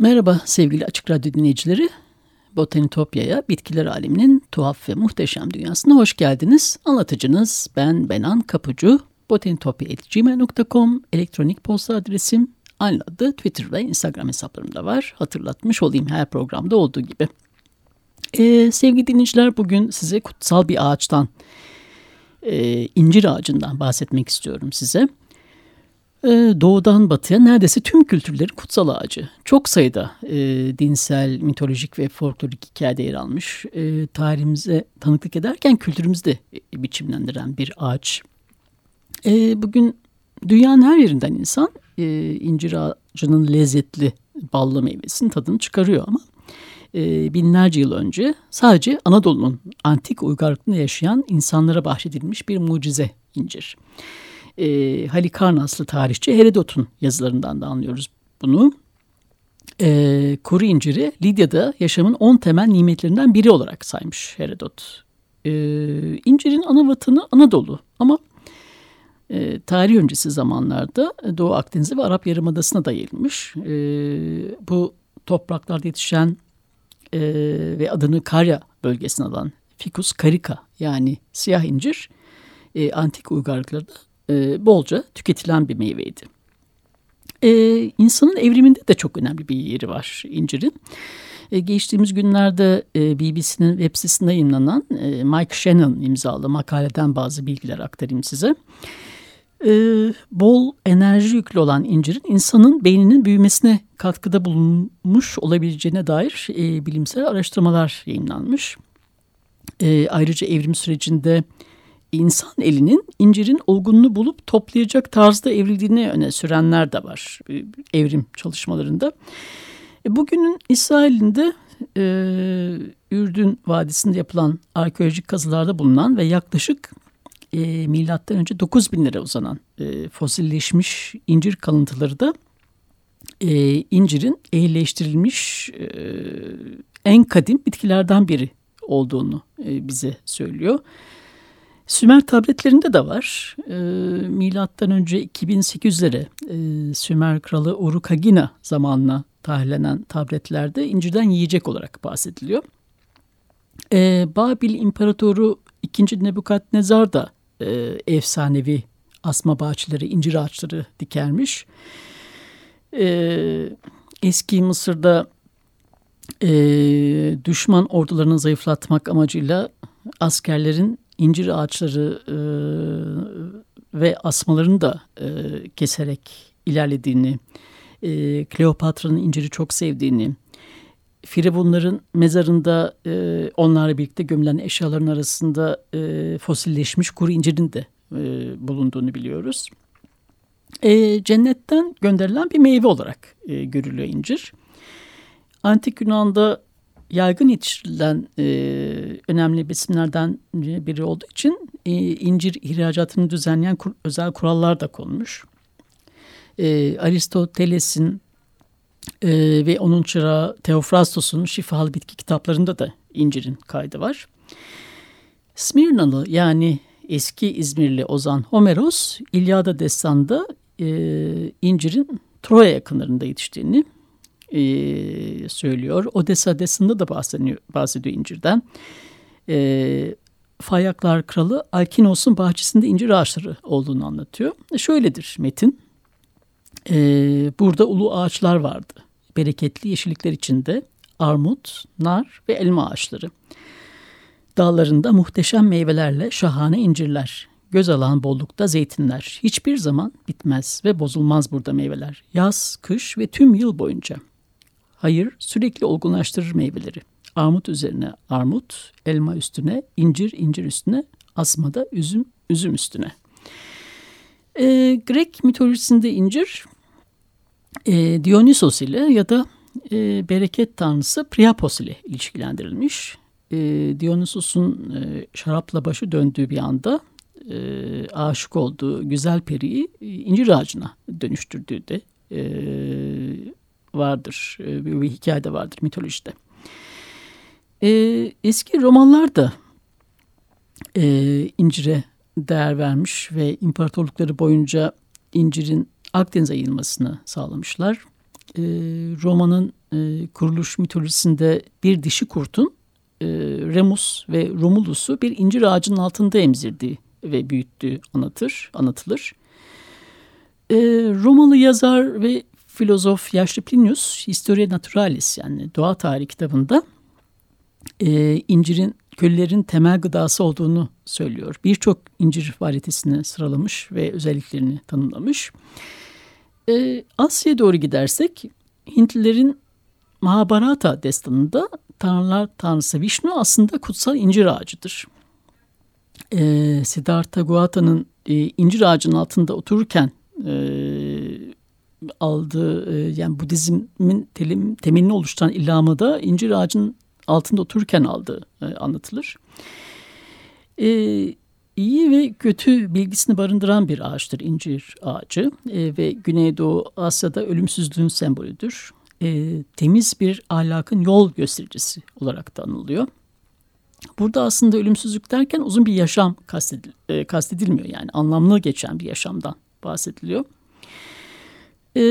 Merhaba sevgili Açık Radyo dinleyicileri. Botanitopya'ya, bitkiler aleminin tuhaf ve muhteşem dünyasına hoş geldiniz. Anlatıcınız ben Benan Kapucu. botanitopya.gmail.com elektronik posta adresim. Aynı adı Twitter ve Instagram hesaplarımda var. Hatırlatmış olayım her programda olduğu gibi. Ee, sevgili dinleyiciler bugün size kutsal bir ağaçtan, e, incir ağacından bahsetmek istiyorum size. Ee, doğudan batıya neredeyse tüm kültürlerin kutsal ağacı. Çok sayıda e, dinsel, mitolojik ve folklorik hikayede yer almış. E, tarihimize tanıklık ederken kültürümüzü de e, biçimlendiren bir ağaç. E, bugün dünyanın her yerinden insan e, incir ağacının lezzetli ballı meyvesinin tadını çıkarıyor ama e, binlerce yıl önce sadece Anadolu'nun antik uygarlığında yaşayan insanlara bahşedilmiş bir mucize incir e, Halikarnaslı tarihçi Herodot'un yazılarından da anlıyoruz bunu. E, kuru inciri Lidya'da yaşamın on temel nimetlerinden biri olarak saymış Herodot. E, incirin ana vatanı Anadolu ama e, tarih öncesi zamanlarda Doğu Akdeniz'e ve Arap Yarımadası'na da. E, bu topraklarda yetişen e, ve adını Karya bölgesine alan Ficus carica yani siyah incir e, antik uygarlıklarda e, bolca tüketilen bir meyveydi. E, insanın evriminde de çok önemli bir yeri var incirin. E, geçtiğimiz günlerde e, BBC'nin web sitesinde yayınlanan e, Mike Shannon imzalı makaleden bazı bilgiler aktarayım size. E, bol enerji yüklü olan incirin insanın beyninin büyümesine katkıda bulunmuş olabileceğine dair e, bilimsel araştırmalar yayınlanmış. E, ayrıca evrim sürecinde insan elinin incirin olgunluğunu bulup toplayacak tarzda evrildiğini öne sürenler de var e, evrim çalışmalarında. E, bugünün İsrail'inde e, Ürdün Vadisi'nde yapılan arkeolojik kazılarda bulunan ve yaklaşık e, milattan önce 9000 lira uzanan e, fosilleşmiş incir kalıntıları da e, incirin ehilleştirilmiş e, en kadim bitkilerden biri olduğunu e, bize söylüyor. Sümer tabletlerinde de var. E, milattan önce 2800'lere e, Sümer kralı Urukagina zamanına tarihlenen tabletlerde incirden yiyecek olarak bahsediliyor. E, Babil İmparatoru 2. Nebukadnezar da e, efsanevi asma bahçeleri, incir ağaçları dikermiş. E, eski Mısır'da e, düşman ordularını zayıflatmak amacıyla askerlerin incir ağaçları e, ve asmalarını da e, keserek ilerlediğini, e, Kleopatra'nın inciri çok sevdiğini, Firavunların mezarında e, onlarla birlikte gömülen eşyaların arasında e, fosilleşmiş kuru incirin de e, bulunduğunu biliyoruz. E, cennetten gönderilen bir meyve olarak e, görülüyor incir. Antik Yunan'da yaygın yetiştirilen e, önemli besinlerden biri olduğu için e, incir ihracatını düzenleyen kur, özel kurallar da konmuş. E, Aristoteles'in e, ve onun çırağı Teofrastos'un şifalı bitki kitaplarında da incirin kaydı var. Smirnalı yani eski İzmirli Ozan Homeros İlyada Destan'da e, incirin Troya yakınlarında yetiştiğini e, söylüyor. Odessa Adası'nda da bahsediyor, bahsediyor incirden. E, Fayaklar Kralı Alkinos'un bahçesinde incir ağaçları olduğunu anlatıyor. E, şöyledir metin. E, burada ulu ağaçlar vardı. Bereketli yeşillikler içinde armut, nar ve elma ağaçları. Dağlarında muhteşem meyvelerle şahane incirler. Göz alan bollukta zeytinler. Hiçbir zaman bitmez ve bozulmaz burada meyveler. Yaz, kış ve tüm yıl boyunca. Hayır sürekli olgunlaştırır meyveleri. Armut üzerine armut, elma üstüne, incir, incir üstüne, asmada üzüm, üzüm üstüne. E, Grek mitolojisinde incir e, Dionysos ile ya da e, bereket tanrısı Priapos ile ilişkilendirilmiş. E, Dionysos'un e, şarapla başı döndüğü bir anda e, aşık olduğu güzel periyi e, incir ağacına dönüştürdüğü de e, vardır. E, bir, bir hikayede vardır mitolojide. E, eski romanlar da e, incire değer vermiş ve imparatorlukları boyunca incirin Akdeniz'e yayılmasını sağlamışlar. E, romanın e, kuruluş mitolojisinde bir dişi kurtun e, Remus ve Romulus'u bir incir ağacının altında emzirdiği ve büyüttüğü anlatır, anlatılır. E, Romalı yazar ve filozof yaşlı Plinius Historia Naturalis yani doğa tarihi kitabında e, incirin köylülerin temel gıdası olduğunu söylüyor. Birçok incir varyetesini sıralamış ve özelliklerini tanımlamış. E, Asya'ya doğru gidersek Hintlilerin Mahabharata destanında tanrılar tanrısı Vishnu aslında kutsal incir ağacıdır. E, Siddhartha Gauta'nın e, incir ağacının altında otururken e, aldığı e, yani Budizmin temelini oluşturan ilhamı da incir ağacının altında otururken aldığı e, anlatılır. E, iyi ve kötü bilgisini barındıran bir ağaçtır incir ağacı e, ve Güneydoğu Asya'da ölümsüzlüğün sembolüdür. E, temiz bir ahlakın yol göstericisi olarak da anılıyor. Burada aslında ölümsüzlük derken uzun bir yaşam kastedil, e, kastedilmiyor yani anlamlı geçen bir yaşamdan bahsediliyor. E,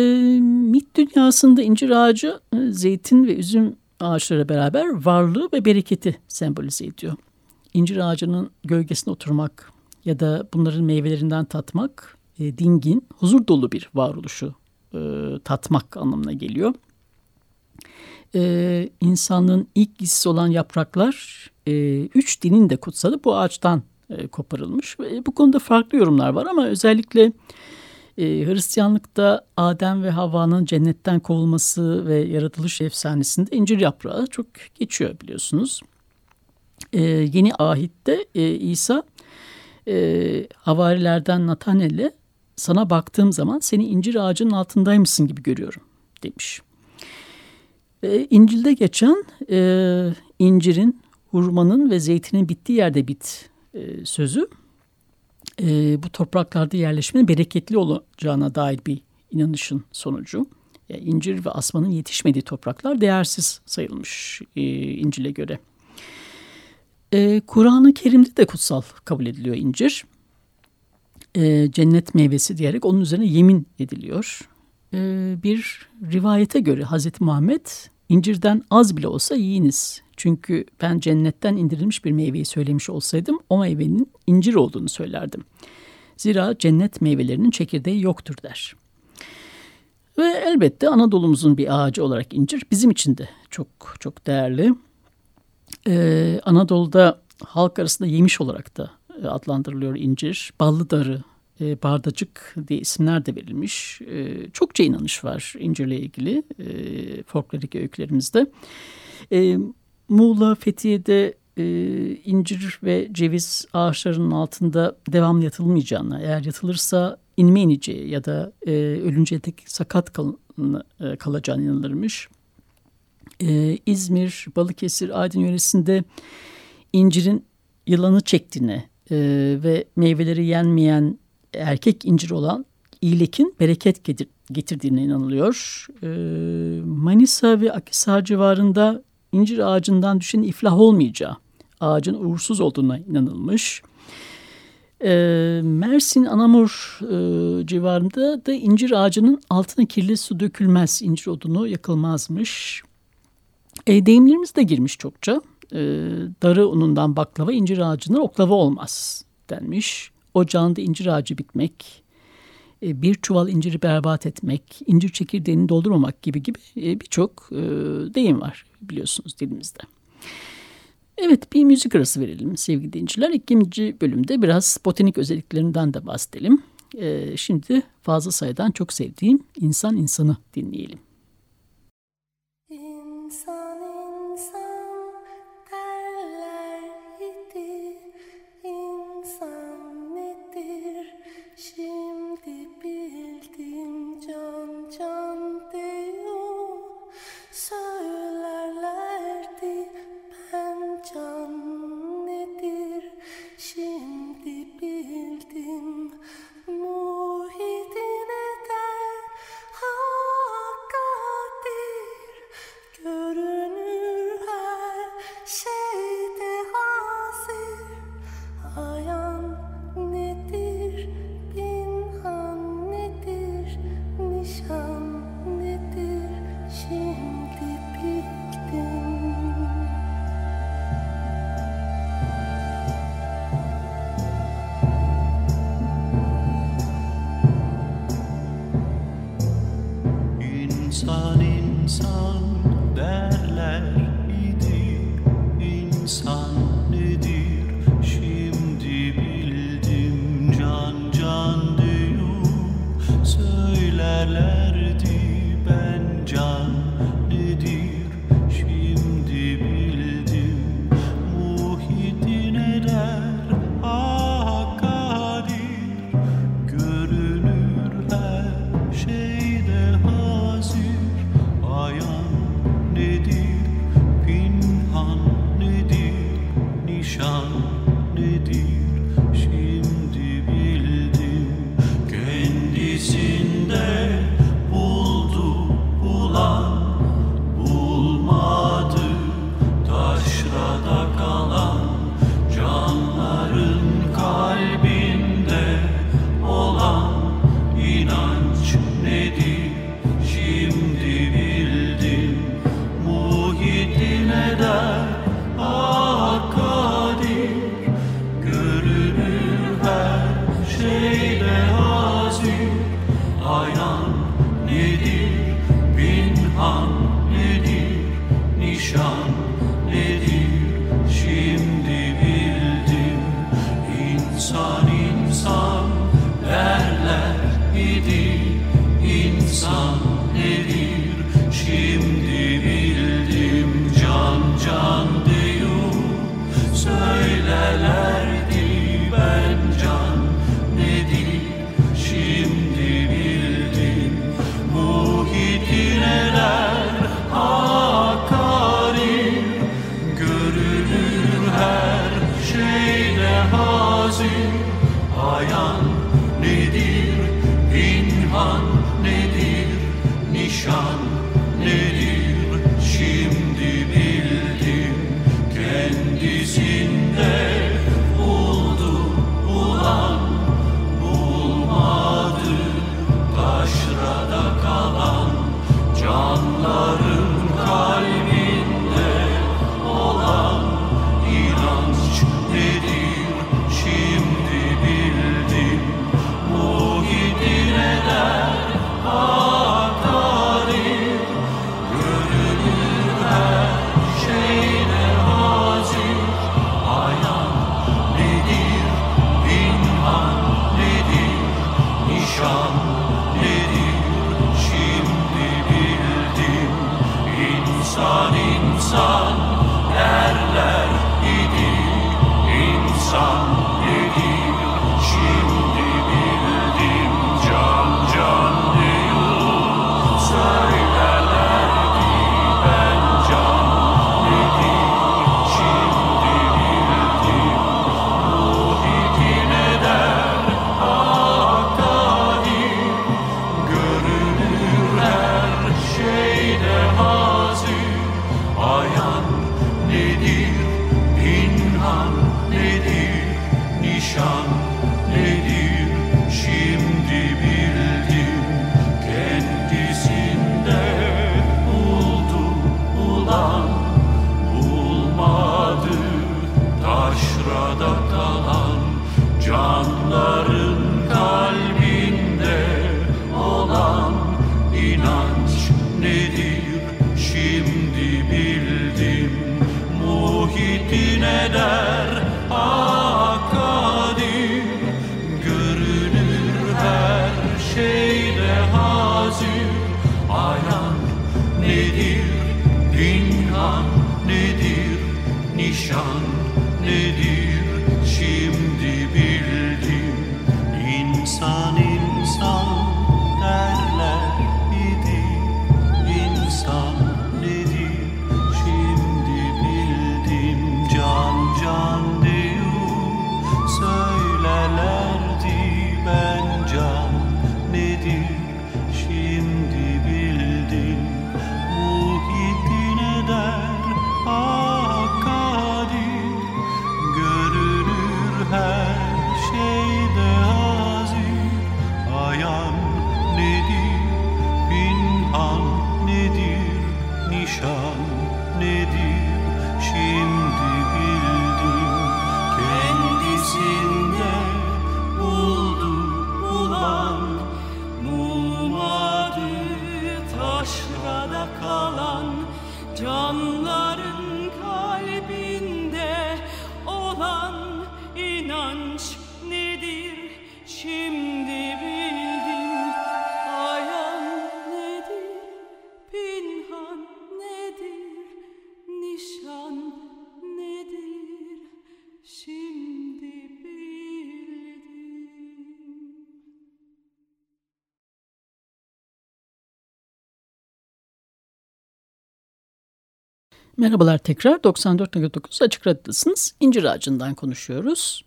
mit dünyasında incir ağacı e, zeytin ve üzüm ağaçları beraber varlığı ve bereketi sembolize ediyor. İncir ağacının gölgesine oturmak ya da bunların meyvelerinden tatmak e, dingin, huzur dolu bir varoluşu e, tatmak anlamına geliyor. E, insanlığın ilk giysisi olan yapraklar e, üç dinin de kutsalı bu ağaçtan e, koparılmış. E, bu konuda farklı yorumlar var ama özellikle e, Hristiyanlıkta Adem ve Havva'nın cennetten kovulması ve yaratılış efsanesinde incir yaprağı çok geçiyor biliyorsunuz. E, yeni ahitte e, İsa e, havarilerden Natanel'e sana baktığım zaman seni incir ağacının altındaymışsın gibi görüyorum demiş. E, İncil'de geçen e, incirin, hurmanın ve zeytinin bittiği yerde bit e, sözü e, bu topraklarda yerleşmenin bereketli olacağına dair bir inanışın sonucu. Yani incir ve asmanın yetişmediği topraklar değersiz sayılmış e, İncil'e göre. E, Kur'an-ı Kerim'de de kutsal kabul ediliyor incir. E, cennet meyvesi diyerek onun üzerine yemin ediliyor. E, bir rivayete göre Hazreti Muhammed incirden az bile olsa yiyiniz çünkü ben cennetten indirilmiş bir meyveyi söylemiş olsaydım o meyvenin incir olduğunu söylerdim. Zira cennet meyvelerinin çekirdeği yoktur der. Ve elbette Anadolu'muzun bir ağacı olarak incir bizim için de çok çok değerli. Ee, Anadolu'da halk arasında yemiş olarak da e, adlandırılıyor incir. Ballı darı, e, bardacık diye isimler de verilmiş. E, çokça inanış var incirle ilgili e, folklorik öykülerimizde. E, Muğla, Fethiye'de e, incir ve ceviz ağaçlarının altında devamlı yatılmayacağına, eğer yatılırsa inme ineceği ya da e, ölünceye tek sakat kal, e, kalacağına inanılırmış. E, İzmir, Balıkesir, Aydın yöresinde incirin yılanı çektiğine e, ve meyveleri yenmeyen erkek incir olan iyilekin bereket getir, getirdiğine inanılıyor. E, Manisa ve Akisar civarında incir ağacından düşen iflah olmayacağı, ağacın uğursuz olduğuna inanılmış. E, Mersin Anamur e, civarında da incir ağacının altına kirli su dökülmez, incir odunu yakılmazmış. E, deyimlerimiz de girmiş çokça. E, darı unundan baklava, incir ağacından oklava olmaz denmiş. Ocağında incir ağacı bitmek, e, bir çuval inciri berbat etmek, incir çekirdeğini doldurmamak gibi gibi e, birçok e, deyim var biliyorsunuz dilimizde. Evet bir müzik arası verelim sevgili dinleyiciler. İkinci bölümde biraz botanik özelliklerinden de bahsedelim. Şimdi fazla sayıdan çok sevdiğim insan insanı dinleyelim. Nedir şimdi Merhabalar tekrar 94.9 Açık Radyo'dasınız. İncir ağacından konuşuyoruz.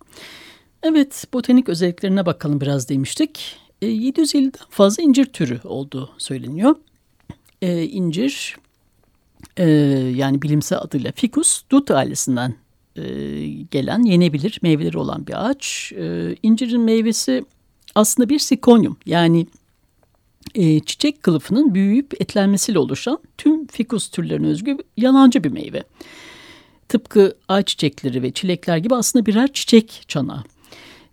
Evet botanik özelliklerine bakalım biraz demiştik. E, 750'den fazla incir türü olduğu söyleniyor. E, incir e, yani bilimsel adıyla Ficus dut ailesinden e, gelen yenebilir meyveleri olan bir ağaç. E, incirin meyvesi aslında bir sikonyum yani e, çiçek kılıfının büyüyüp etlenmesiyle oluşan tüm fikus türlerine özgü yalancı bir meyve. Tıpkı ay çiçekleri ve çilekler gibi aslında birer çiçek çanağı.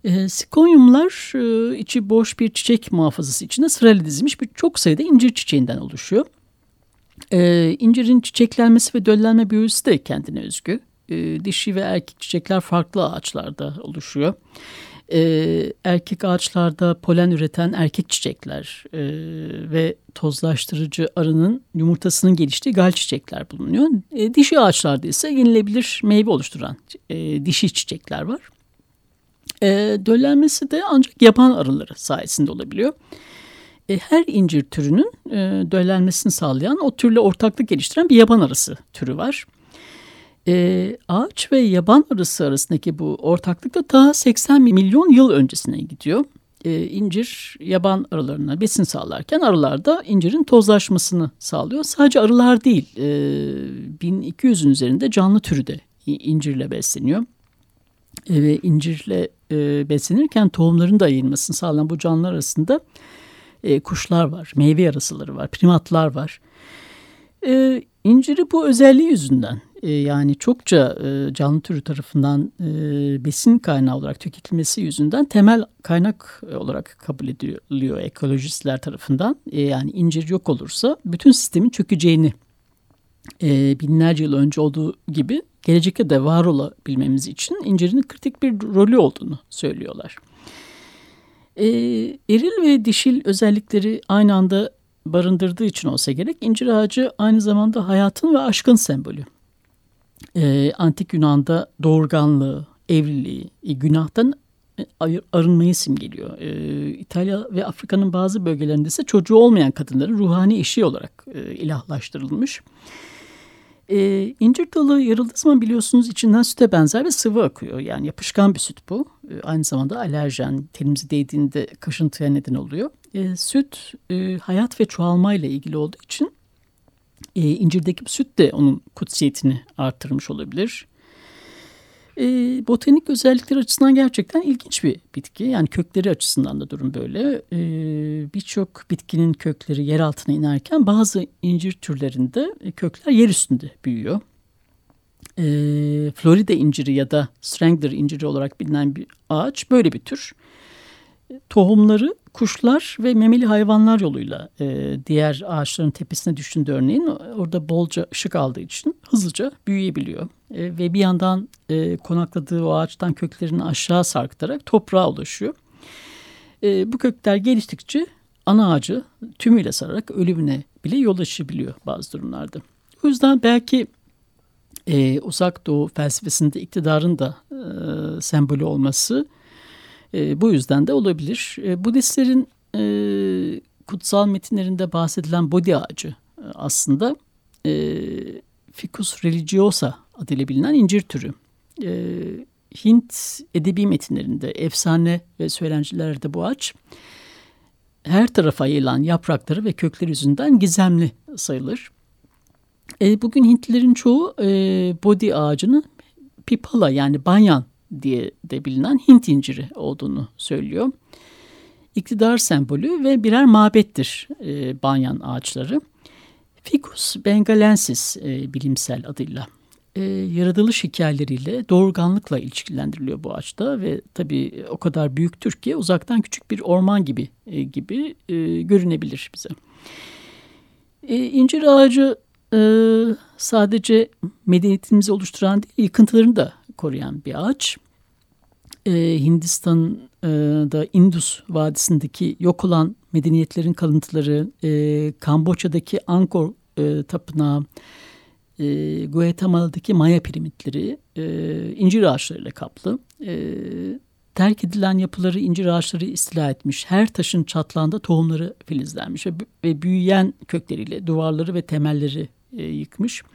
E, sikonyumlar e, içi boş bir çiçek muhafazası içinde sırayla dizilmiş bir çok sayıda incir çiçeğinden oluşuyor. E, incirin çiçeklenmesi ve döllenme büyüsü de kendine özgü. E, dişi ve erkek çiçekler farklı ağaçlarda oluşuyor e, erkek ağaçlarda polen üreten erkek çiçekler e, ve tozlaştırıcı arının yumurtasının geliştiği gal çiçekler bulunuyor. E, dişi ağaçlarda ise yenilebilir meyve oluşturan e, dişi çiçekler var. E, döllenmesi de ancak yaban arıları sayesinde olabiliyor. E, her incir türünün e, döllenmesini sağlayan o türle ortaklık geliştiren bir yaban arısı türü var. E, ağaç ve yaban arısı arasındaki bu ortaklık da daha 80 milyon yıl öncesine gidiyor. E, incir yaban arılarına besin sağlarken arılar da incirin tozlaşmasını sağlıyor. Sadece arılar değil, e, 1200'ün üzerinde canlı türü de incirle besleniyor. E, ve incirle e, beslenirken tohumların da yayılmasını sağlayan bu canlılar arasında e, kuşlar var, meyve yarasıları var, primatlar var. E, inciri bu özelliği yüzünden e, yani çokça e, canlı türü tarafından e, besin kaynağı olarak tüketilmesi yüzünden temel kaynak olarak kabul ediliyor ekolojistler tarafından. Yani incir yok olursa bütün sistemin çökeceğini binlerce yıl önce olduğu gibi gelecekte de var olabilmemiz için incirin kritik bir rolü olduğunu söylüyorlar. E, eril ve dişil özellikleri aynı anda barındırdığı için olsa gerek incir ağacı aynı zamanda hayatın ve aşkın sembolü e, antik Yunan'da doğurganlığı, evliliği, e, günahtan e, arınmayı simgeliyor. E, İtalya ve Afrika'nın bazı bölgelerinde ise çocuğu olmayan kadınların ruhani eşi olarak e, ilahlaştırılmış. E, incir dalı yarıldığı zaman biliyorsunuz içinden süte benzer ve sıvı akıyor. Yani yapışkan bir süt bu. E, aynı zamanda alerjen, tenimize değdiğinde kaşıntıya neden oluyor. E, süt e, hayat ve çoğalmayla ilgili olduğu için e, incirdeki süt de onun kutsiyetini arttırmış olabilir. E, botanik özellikleri açısından gerçekten ilginç bir bitki. Yani kökleri açısından da durum böyle. E, Birçok bitkinin kökleri yer altına inerken bazı incir türlerinde kökler yer üstünde büyüyor. E, Florida inciri ya da Strangler inciri olarak bilinen bir ağaç böyle bir tür. Tohumları kuşlar ve memeli hayvanlar yoluyla e, diğer ağaçların tepesine düştüğünde örneğin orada bolca ışık aldığı için hızlıca büyüyebiliyor. E, ve bir yandan e, konakladığı o ağaçtan köklerini aşağı sarkıtarak toprağa ulaşıyor. E, bu kökler geliştikçe ana ağacı tümüyle sararak ölümüne bile yol açabiliyor bazı durumlarda. O yüzden belki e, uzak doğu felsefesinde iktidarın da e, sembolü olması e, bu yüzden de olabilir. E, Budistlerin e, kutsal metinlerinde bahsedilen Bodhi ağacı e, aslında e, Ficus religiosa adıyla bilinen incir türü. E, Hint edebi metinlerinde, efsane ve söylencilerde bu ağaç her tarafa yayılan yaprakları ve kökleri yüzünden gizemli sayılır. E, bugün Hintlilerin çoğu e, Bodhi ağacını pipala yani banyan diye de bilinen Hint inciri olduğunu söylüyor. İktidar sembolü ve birer mabettir e, banyan ağaçları. Ficus bengalensis e, bilimsel adıyla e, yaratılış hikayeleriyle doğurganlıkla ilişkilendiriliyor bu ağaçta ve tabii o kadar büyüktür ki uzaktan küçük bir orman gibi e, gibi e, görünebilir bize. E, incir ağacı e, sadece medeniyetimizi oluşturan değil, yıkıntılarını da koruyan bir ağaç. Ee, Hindistan'da Indus Vadisi'ndeki yok olan medeniyetlerin kalıntıları, e, Kamboçya'daki Angkor e, Tapınağı, e, Guatemala'daki Maya piramitleri e, incir ağaçlarıyla kaplı. E, terk edilen yapıları incir ağaçları istila etmiş. Her taşın çatlağında tohumları filizlenmiş ve, ve büyüyen kökleriyle duvarları ve temelleri e, yıkmış. E,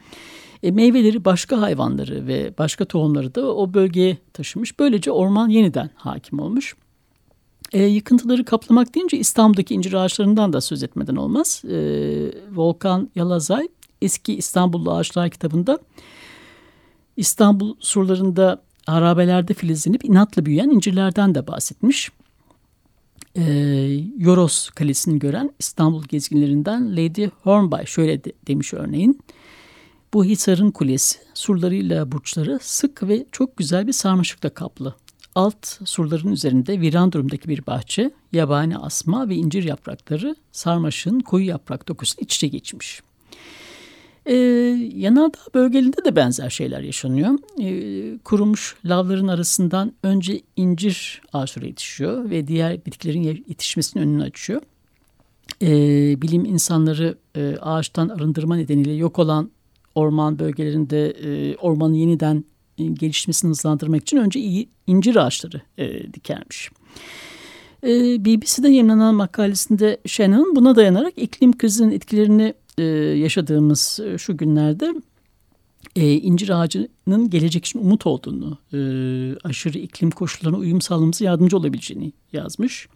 meyveleri başka hayvanları ve başka tohumları da o bölgeye taşımış. Böylece orman yeniden hakim olmuş. E, yıkıntıları kaplamak deyince İstanbul'daki incir ağaçlarından da söz etmeden olmaz. E, Volkan Yalazay eski İstanbullu Ağaçlar kitabında İstanbul surlarında harabelerde filizlenip inatla büyüyen incirlerden de bahsetmiş. E, Yoros Kalesi'ni gören İstanbul gezginlerinden Lady Hornby şöyle de, demiş örneğin. Bu Hisar'ın kulesi surlarıyla burçları sık ve çok güzel bir sarmaşıkla kaplı. Alt surların üzerinde viran durumdaki bir bahçe, yabani asma ve incir yaprakları sarmaşığın koyu yaprak dokusu iç geçmiş. Ee, yanardağ bölgelerinde de benzer şeyler yaşanıyor. Ee, kurumuş lavların arasından önce incir ağaçları yetişiyor ve diğer bitkilerin yetişmesinin önünü açıyor. Ee, bilim insanları e, ağaçtan arındırma nedeniyle yok olan orman bölgelerinde e, ormanın yeniden e, gelişmesini hızlandırmak için önce iyi incir ağaçları e, dikermiş. E, BBC'de yayınlanan makalesinde Shannon buna dayanarak iklim krizinin etkilerini e, yaşadığımız e, şu günlerde e, incir ağacının gelecek için umut olduğunu, e, aşırı iklim koşullarına uyum sağlamamıza yardımcı olabileceğini yazmış.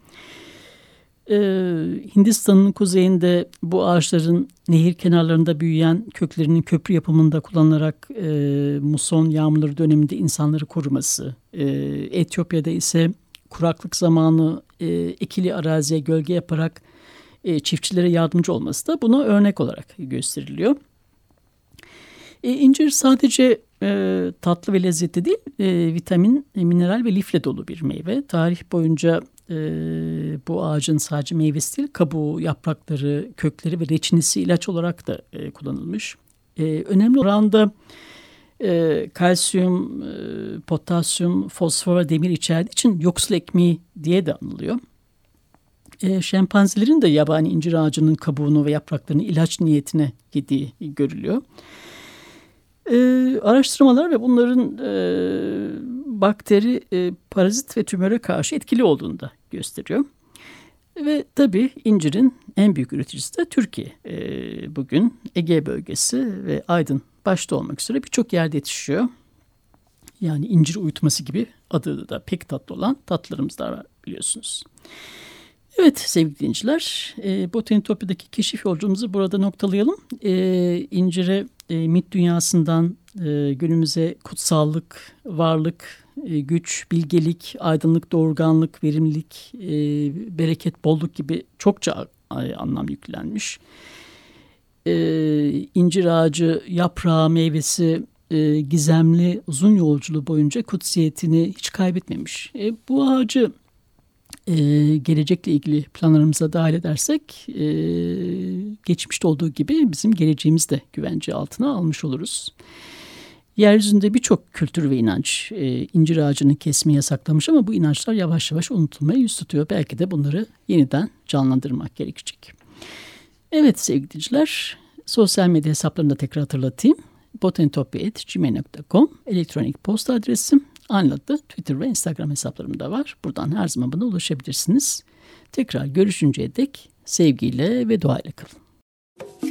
Hindistan'ın kuzeyinde bu ağaçların nehir kenarlarında büyüyen köklerinin köprü yapımında kullanılarak e, muson yağmurları döneminde insanları koruması, e, Etiyopya'da ise kuraklık zamanı e, ekili araziye gölge yaparak e, çiftçilere yardımcı olması da buna örnek olarak gösteriliyor. E, incir sadece e, tatlı ve lezzetli değil, e, vitamin, e, mineral ve lifle dolu bir meyve. Tarih boyunca e, bu ağacın sadece meyvesi değil, kabuğu, yaprakları, kökleri ve reçinisi ilaç olarak da e, kullanılmış. E, önemli oranda e, kalsiyum, e, potasyum, fosfor ve demir içerdiği için yoksul ekmeği diye de anılıyor. E, şempanzelerin de yabani incir ağacının kabuğunu ve yapraklarını ilaç niyetine yediği görülüyor. E, araştırmalar ve bunların e, bakteri, e, parazit ve tümöre karşı etkili olduğunu da gösteriyor. Ve tabii incirin en büyük üreticisi de Türkiye. E, bugün Ege bölgesi ve Aydın başta olmak üzere birçok yerde yetişiyor. Yani incir uyutması gibi adı da pek tatlı olan tatlılarımız da var biliyorsunuz. Evet sevgili dinleyiciler, e, Botanitopya'daki keşif yolculuğumuzu burada noktalayalım. E, incire e, mit dünyasından e, günümüze kutsallık, varlık, e, güç, bilgelik, aydınlık, doğurganlık, verimlilik, e, bereket, bolluk gibi çokça anlam yüklenmiş. E, incir ağacı, yaprağı, meyvesi, e, gizemli uzun yolculuğu boyunca kutsiyetini hiç kaybetmemiş. E, bu ağacı e, gelecekle ilgili planlarımıza dahil edersek e, geçmişte olduğu gibi bizim geleceğimiz de güvence altına almış oluruz. Yeryüzünde birçok kültür ve inanç e, incir ağacını kesmeyi yasaklamış ama bu inançlar yavaş yavaş unutulmaya yüz tutuyor. Belki de bunları yeniden canlandırmak gerekecek. Evet sevgili dinleyiciler, sosyal medya hesaplarını da tekrar hatırlatayım. botanitopya.gmail.com elektronik posta adresim. Aynı adlı Twitter ve Instagram hesaplarım da var. Buradan her zaman bana ulaşabilirsiniz. Tekrar görüşünceye dek sevgiyle ve duayla kalın.